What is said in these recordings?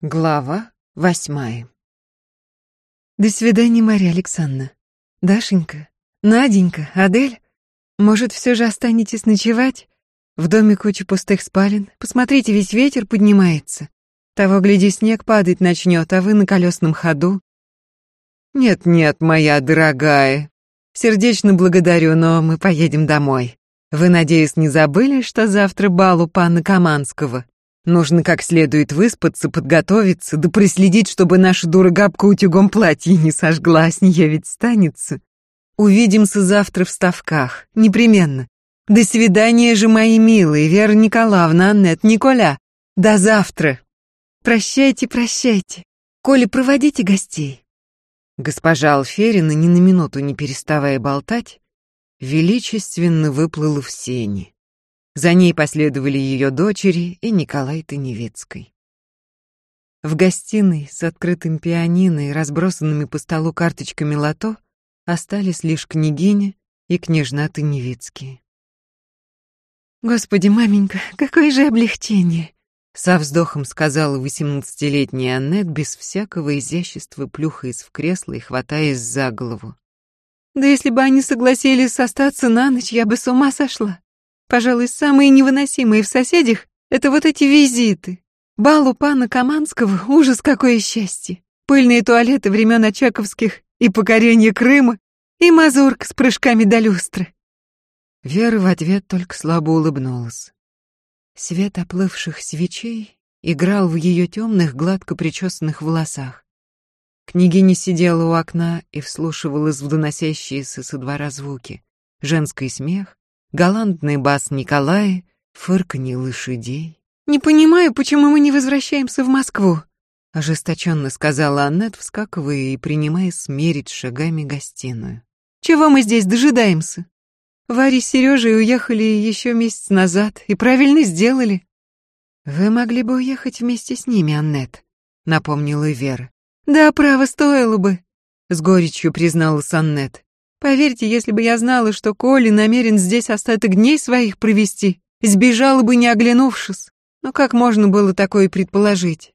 Глава восьмая. До свидания, Мария Александровна. Дашенька, Наденька, Адель, может, все же останетесь ночевать? В доме куча пустых спален. Посмотрите, весь ветер поднимается. Того, гляди, снег падать начнет, а вы на колесном ходу. Нет-нет, моя дорогая. Сердечно благодарю, но мы поедем домой. Вы, надеюсь, не забыли, что завтра бал у пана Каманского? Нужно как следует выспаться, подготовиться, да приследить, чтобы наша дура-габка утюгом платье не сожгла, с нее ведь станется. Увидимся завтра в Ставках, непременно. До свидания же, мои милые, Вера Николаевна, Аннет, Николя. До завтра. Прощайте, прощайте. Коля, проводите гостей. Госпожа Алферина, ни на минуту не переставая болтать, величественно выплыла в сени. За ней последовали ее дочери и Николай Таневецкой. В гостиной с открытым пианино и разбросанными по столу карточками лото остались лишь княгиня и княжна Таневицкие. «Господи, маменька, какое же облегчение!» Со вздохом сказала восемнадцатилетняя Аннет без всякого изящества, плюхаясь в кресло и хватаясь за голову. «Да если бы они согласились остаться на ночь, я бы с ума сошла. Пожалуй, самые невыносимые в соседях — это вот эти визиты. Бал у пана Каманского — ужас какое счастье. Пыльные туалеты времен Очаковских и покорение Крыма, и мазурка с прыжками до люстры. Вера в ответ только слабо улыбнулась. Свет оплывших свечей играл в ее темных, гладко причесанных волосах. Княгиня сидела у окна и вслушивалась в доносящиеся со двора звуки. Женский смех, галантный бас Николая, фырканье лошадей. «Не понимаю, почему мы не возвращаемся в Москву», — ожесточенно сказала Аннет, вскакивая и принимая смерить шагами гостиную. «Чего мы здесь дожидаемся? Варя с Сережей уехали еще месяц назад и правильно сделали». «Вы могли бы уехать вместе с ними, Аннет», — напомнила Вера. «Да, право, стоило бы», — с горечью призналась Аннет. Поверьте, если бы я знала, что Коля намерен здесь остаток дней своих провести, сбежала бы, не оглянувшись. Но как можно было такое предположить?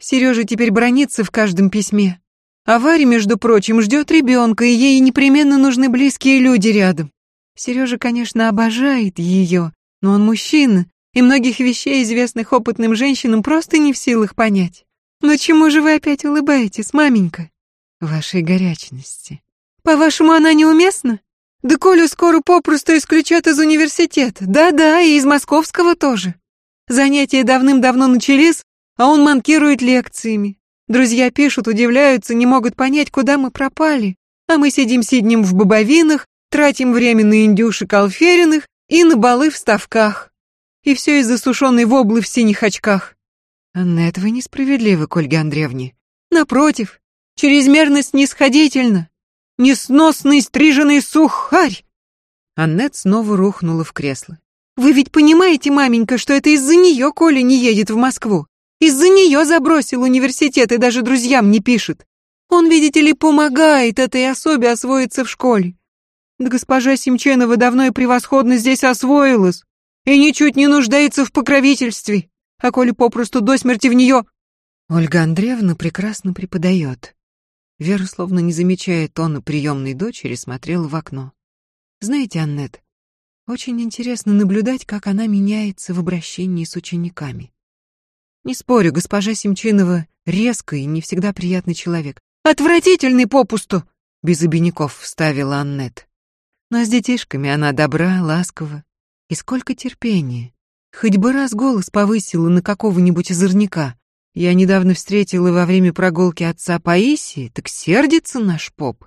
Сережа теперь бронится в каждом письме. А Варя, между прочим, ждет ребенка, и ей непременно нужны близкие люди рядом. Сережа, конечно, обожает ее, но он мужчина, и многих вещей, известных опытным женщинам, просто не в силах понять. Но чему же вы опять улыбаетесь, маменька? Вашей горячности. По-вашему, она неуместна? Да Колю скоро попросту исключат из университета. Да-да, и из московского тоже. Занятия давным-давно начались, а он манкирует лекциями. Друзья пишут, удивляются, не могут понять, куда мы пропали. А мы сидим-сиднем в бобовинах, тратим время на индюшек алфериных и на балы в ставках. И все из-за сушеной воблы в синих очках. Анна, вы несправедливы к Ольге Андреевне. Напротив, чрезмерно снисходительно. Несносный стриженный сухарь!» Аннет снова рухнула в кресло. «Вы ведь понимаете, маменька, что это из-за нее Коля не едет в Москву? Из-за нее забросил университет и даже друзьям не пишет. Он, видите ли, помогает этой особе освоиться в школе. Да госпожа Семченова давно и превосходно здесь освоилась и ничуть не нуждается в покровительстве, а Коля попросту до смерти в нее...» Ольга Андреевна прекрасно преподает, Вера, словно не замечая тона приемной дочери, смотрела в окно. «Знаете, Аннет, очень интересно наблюдать, как она меняется в обращении с учениками. Не спорю, госпожа Семчинова резкий и не всегда приятный человек. Отвратительный попусту!» Без обиняков вставила Аннет. Но с детишками она добра, ласкова. И сколько терпения. Хоть бы раз голос повысила на какого-нибудь озорника. Я недавно встретила во время прогулки отца Паисии, так сердится наш поп.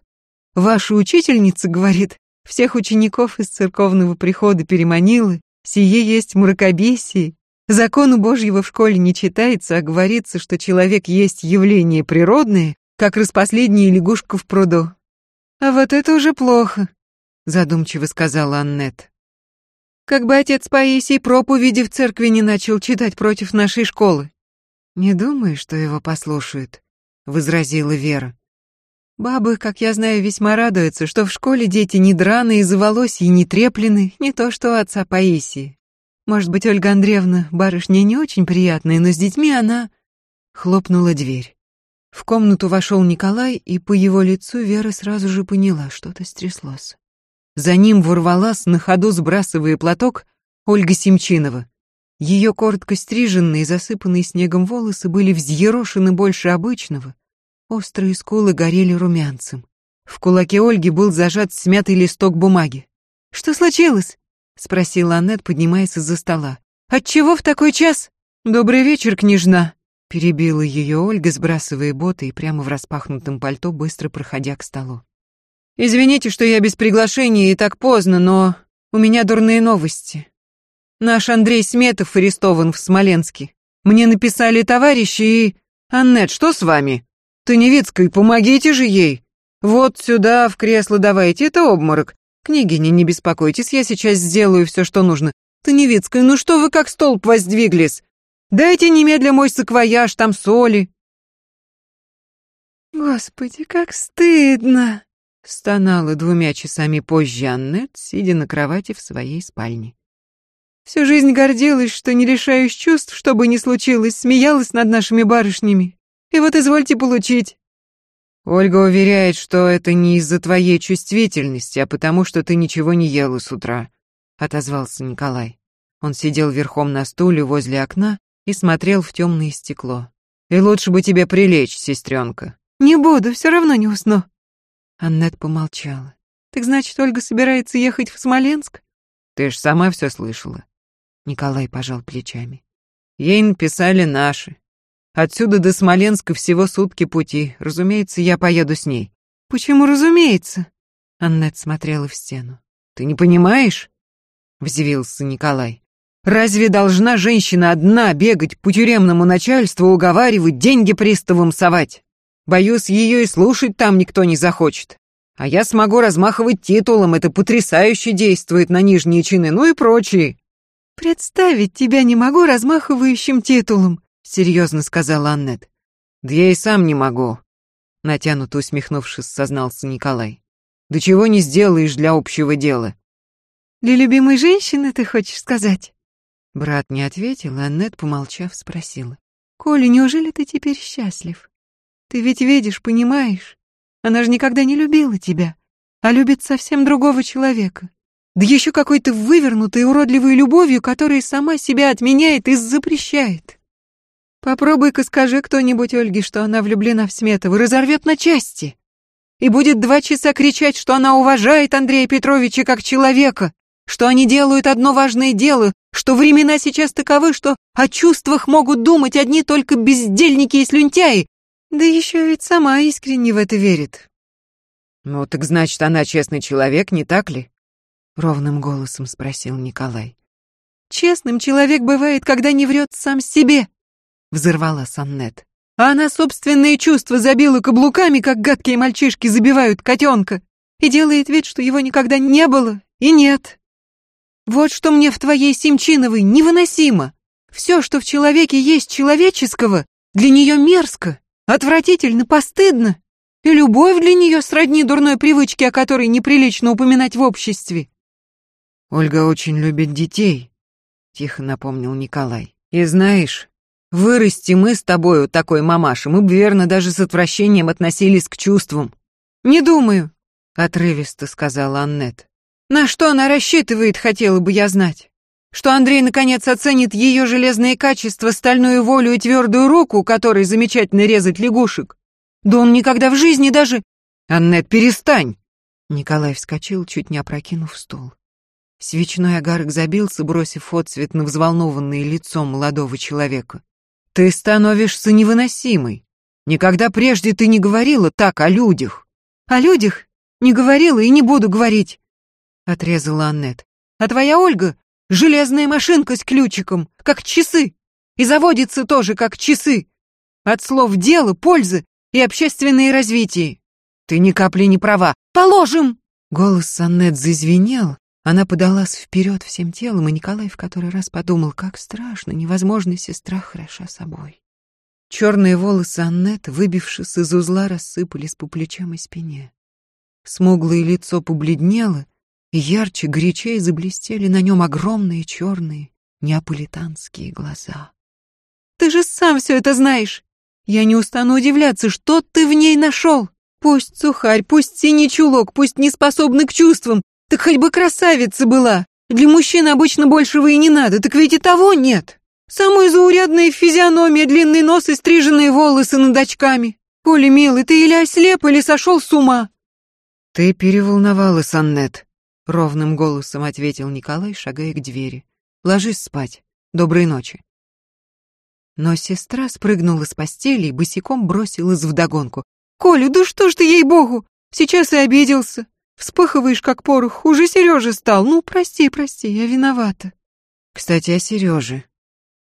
Ваша учительница говорит, всех учеников из церковного прихода переманила, сие есть мракобесие. Закону Божьего в школе не читается, а говорится, что человек есть явление природное, как распоследняя лягушка в пруду. А вот это уже плохо, задумчиво сказала Аннет. Как бы отец Паисий проповеди в церкви не начал читать против нашей школы. «Не думаю, что его послушают», — возразила Вера. «Бабы, как я знаю, весьма радуются, что в школе дети не драные, заволосье и не треплены, не то что отца Паисии. Может быть, Ольга Андреевна, барышня не очень приятная, но с детьми она...» Хлопнула дверь. В комнату вошел Николай, и по его лицу Вера сразу же поняла, что-то стряслось. За ним ворвалась, на ходу сбрасывая платок, Ольга Семчинова. Ее коротко стриженные, засыпанные снегом волосы были взъерошены больше обычного. Острые скулы горели румянцем. В кулаке Ольги был зажат смятый листок бумаги. «Что случилось?» — спросила Аннет, поднимаясь из-за стола. «Отчего в такой час?» «Добрый вечер, княжна», Перебила ее Ольга, сбрасывая боты и прямо в распахнутом пальто, быстро проходя к столу. «Извините, что я без приглашения и так поздно, но у меня дурные новости. Наш Андрей Сметов арестован в Смоленске. Мне написали товарищи и... Аннет, что с вами? Таневицкой, помогите же ей. Вот сюда, в кресло давайте, это обморок. Княгиня, не беспокойтесь, я сейчас сделаю все, что нужно. Таневицкая, ну что вы как столб воздвиглись? Дайте немедля мой саквояж, там соли. Господи, как стыдно, стонала двумя часами позже Аннет, сидя на кровати в своей спальне. Всю жизнь гордилась, что не лишаюсь чувств, что бы ни случилось, смеялась над нашими барышнями. И вот извольте получить. Ольга уверяет, что это не из-за твоей чувствительности, а потому что ты ничего не ела с утра, отозвался Николай. Он сидел верхом на стуле возле окна и смотрел в темное стекло. «И лучше бы тебе прилечь, сестренка». «Не буду, все равно не усну». Аннет помолчала. «Так значит, Ольга собирается ехать в Смоленск?» «Ты ж сама все слышала». Николай пожал плечами. «Ей написали наши. Отсюда до Смоленска всего сутки пути. Разумеется, я поеду с ней». «Почему разумеется?» Аннет смотрела в стену. «Ты не понимаешь?» Взвился Николай. Разве должна женщина одна бегать по тюремному начальству, уговаривать, деньги приставам совать? Боюсь, ее и слушать там никто не захочет. А я смогу размахивать титулом, это потрясающе действует на нижние чины, ну и прочие. Представить тебя не могу размахивающим титулом, серьезно сказала Аннет. Да я и сам не могу, натянуто усмехнувшись, сознался Николай. Да чего не сделаешь для общего дела? Для любимой женщины, ты хочешь сказать? Брат не ответил, а Аннет, помолчав, спросила. «Коля, неужели ты теперь счастлив? Ты ведь видишь, понимаешь? Она же никогда не любила тебя, а любит совсем другого человека. Да еще какой-то вывернутой, уродливой любовью, которая сама себя отменяет и запрещает. Попробуй-ка скажи кто-нибудь Ольге, что она влюблена в Сметова, разорвет на части. И будет два часа кричать, что она уважает Андрея Петровича как человека, что они делают одно важное дело, что времена сейчас таковы, что о чувствах могут думать одни только бездельники и слюнтяи, да еще ведь сама искренне в это верит. «Ну так значит, она честный человек, не так ли?» — ровным голосом спросил Николай. «Честным человек бывает, когда не врет сам себе», — взорвала Саннет. «А она собственные чувства забила каблуками, как гадкие мальчишки забивают котенка, и делает вид, что его никогда не было и нет. Вот что мне в твоей Симчиновой невыносимо. Все, что в человеке есть человеческого, для нее мерзко, отвратительно, постыдно. И любовь для нее сродни дурной привычке, о которой неприлично упоминать в обществе. Ольга очень любит детей, тихо напомнил Николай. И знаешь, вырасти мы с тобою такой мамашей, мы бы верно даже с отвращением относились к чувствам. Не думаю, отрывисто сказала Аннет. На что она рассчитывает, хотела бы я знать. Что Андрей наконец оценит ее железные качества, стальную волю и твердую руку, которой замечательно резать лягушек. Да он никогда в жизни даже... Аннет, перестань! Николай вскочил, чуть не опрокинув стул. Свечной огарок забился, бросив отцвет на взволнованное лицо молодого человека. «Ты становишься невыносимой. Никогда прежде ты не говорила так о людях». «О людях? Не говорила и не буду говорить. — отрезала Аннет. «А твоя Ольга — железная машинка с ключиком, как часы, и заводится тоже как часы. От слов дело, пользы и общественное развитие. Ты ни капли не права. Положим!» Голос Аннет зазвенел, она подалась вперед всем телом, и Николай в который раз подумал, как страшно, невозможно сестра хороша собой. Черные волосы Аннет, выбившись из узла, рассыпались по плечам и спине. Смуглое лицо побледнело, и ярче, горячее заблестели на нем огромные черные неаполитанские глаза. «Ты же сам все это знаешь! Я не устану удивляться, что ты в ней нашел. Пусть сухарь, пусть синий чулок, пусть не способный к чувствам, так хоть бы красавица была. Для мужчин обычно большего и не надо, так ведь и того нет. Самая заурядная физиономия, длинный нос и стриженные волосы над очками. Коля, милый, ты или ослеп, или сошел с ума. Ты переволновалась, Аннет, ровным голосом ответил Николай, шагая к двери. Ложись спать. Доброй ночи. Но сестра спрыгнула с постели и босиком бросилась вдогонку. «Коля, да что ж ты, ей-богу! Сейчас и обиделся. Вспыхиваешь, как порох. Уже Сережа стал. Ну, прости, прости, я виновата». «Кстати, о Сереже».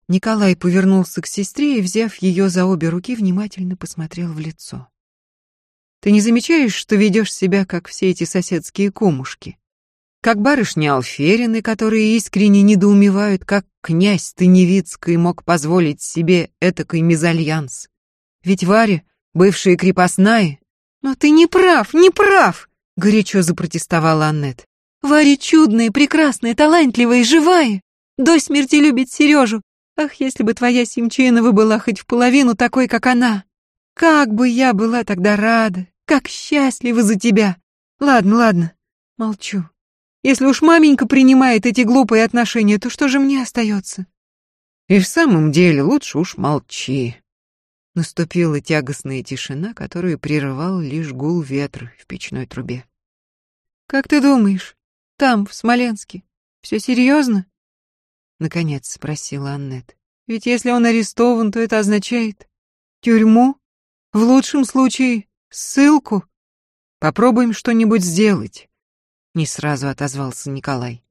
Николай повернулся к сестре и, взяв ее за обе руки, внимательно посмотрел в лицо. «Ты не замечаешь, что ведешь себя, как все эти соседские кумушки? как барышни Алферины, которые искренне недоумевают, как князь Тыневицкий мог позволить себе этакой мезальянс. Ведь Варя, бывшая крепостная... «Но ты не прав, не прав!» — горячо запротестовала Аннет. «Варя чудная, прекрасная, талантливая, живая. До смерти любит Сережу. Ах, если бы твоя Симчинова была хоть в половину такой, как она! Как бы я была тогда рада, как счастлива за тебя! Ладно, ладно, молчу. Если уж маменька принимает эти глупые отношения, то что же мне остается? И в самом деле лучше уж молчи. Наступила тягостная тишина, которую прерывал лишь гул ветра в печной трубе. Как ты думаешь, там, в Смоленске, все серьезно? Наконец спросила Аннет. Ведь если он арестован, то это означает тюрьму, в лучшем случае ссылку. Попробуем что-нибудь сделать. Не сразу отозвался Николай.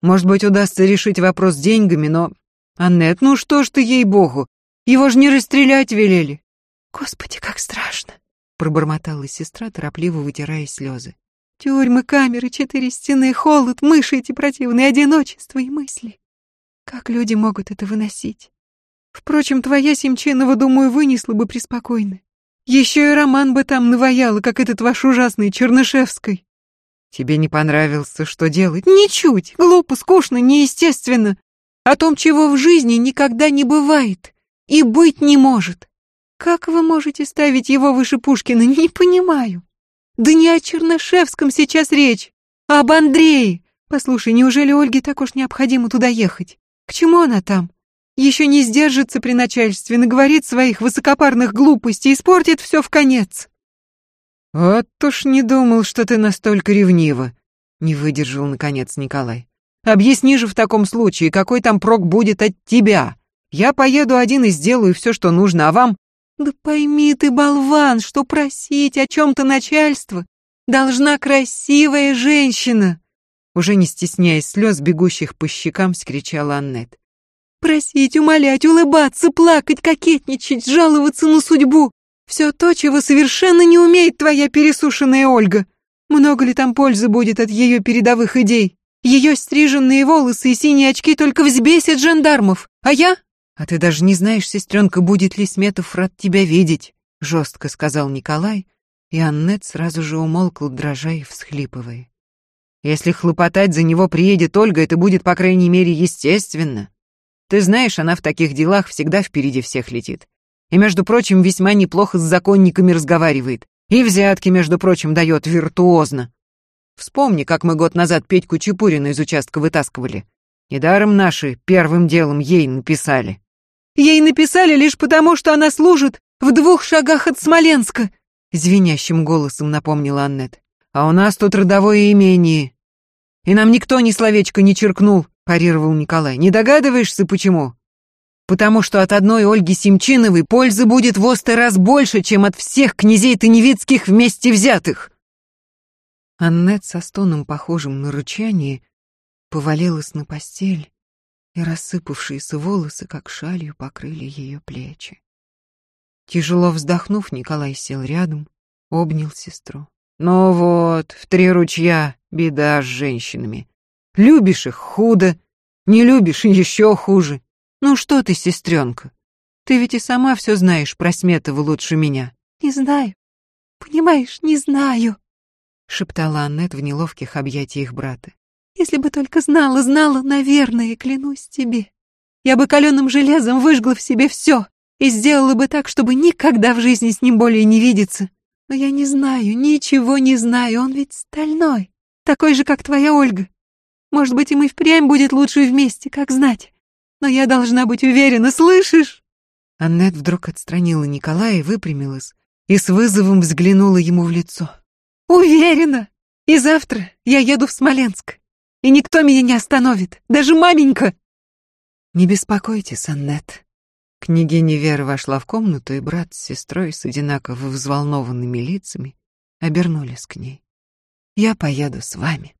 Может быть, удастся решить вопрос деньгами, но... Аннет, ну что ж ты, ей-богу, его ж не расстрелять велели. Господи, как страшно, пробормотала сестра, торопливо вытирая слезы. Тюрьмы, камеры, четыре стены, холод, мыши эти противные, одиночество и мысли. Как люди могут это выносить? Впрочем, твоя Семченова, думаю, вынесла бы преспокойно. Еще и роман бы там наваяла, как этот ваш ужасный Чернышевской. Тебе не понравился, что делать? Ничуть. Глупо, скучно, неестественно. О том, чего в жизни никогда не бывает и быть не может. Как вы можете ставить его выше Пушкина, не понимаю. Да не о Чернышевском сейчас речь, а об Андрее. Послушай, неужели Ольге так уж необходимо туда ехать? К чему она там? Еще не сдержится при начальстве, наговорит своих высокопарных глупостей, и испортит все в конец. «Вот уж не думал, что ты настолько ревнива», — не выдержал, наконец, Николай. «Объясни же в таком случае, какой там прок будет от тебя. Я поеду один и сделаю все, что нужно, а вам...» «Да пойми ты, болван, что просить о чем-то начальство должна красивая женщина!» Уже не стесняясь слез, бегущих по щекам, скричала Аннет. «Просить, умолять, улыбаться, плакать, кокетничать, жаловаться на судьбу. Все то, чего совершенно не умеет твоя пересушенная Ольга. Много ли там пользы будет от ее передовых идей? Ее стриженные волосы и синие очки только взбесят жандармов. А я? А ты даже не знаешь, сестренка, будет ли Сметов рад тебя видеть, жестко сказал Николай, и Аннет сразу же умолкла, дрожа и всхлипывая. Если хлопотать за него приедет Ольга, это будет, по крайней мере, естественно. Ты знаешь, она в таких делах всегда впереди всех летит. И, между прочим, весьма неплохо с законниками разговаривает. И взятки, между прочим, дает виртуозно. Вспомни, как мы год назад Петьку Чепурина из участка вытаскивали. Недаром наши первым делом ей написали. Ей написали лишь потому, что она служит в двух шагах от Смоленска, звенящим голосом напомнила Аннет. А у нас тут родовое имение. И нам никто ни словечко не черкнул, парировал Николай. Не догадываешься, почему? потому что от одной Ольги Семчиновой пользы будет в осты раз больше, чем от всех князей Таневицких вместе взятых. Аннет со стоном, похожим на рычание, повалилась на постель, и рассыпавшиеся волосы, как шалью, покрыли ее плечи. Тяжело вздохнув, Николай сел рядом, обнял сестру. «Ну вот, в три ручья беда с женщинами. Любишь их — худо, не любишь — еще хуже. Ну что ты, сестренка? Ты ведь и сама все знаешь про Сметова лучше меня. Не знаю. Понимаешь, не знаю, шептала Аннет в неловких объятиях брата. Если бы только знала, знала, наверное, клянусь тебе. Я бы каленым железом выжгла в себе все. и сделала бы так, чтобы никогда в жизни с ним более не видеться. Но я не знаю, ничего не знаю, он ведь стальной, такой же, как твоя Ольга. Может быть, им и впрямь будет лучше вместе, как знать. Но я должна быть уверена, слышишь?» Аннет вдруг отстранила Николая и выпрямилась, и с вызовом взглянула ему в лицо. «Уверена! И завтра я еду в Смоленск, и никто меня не остановит, даже маменька!» «Не беспокойтесь, Аннет». Княгиня Вера вошла в комнату, и брат с сестрой с одинаково взволнованными лицами обернулись к ней. «Я поеду с вами».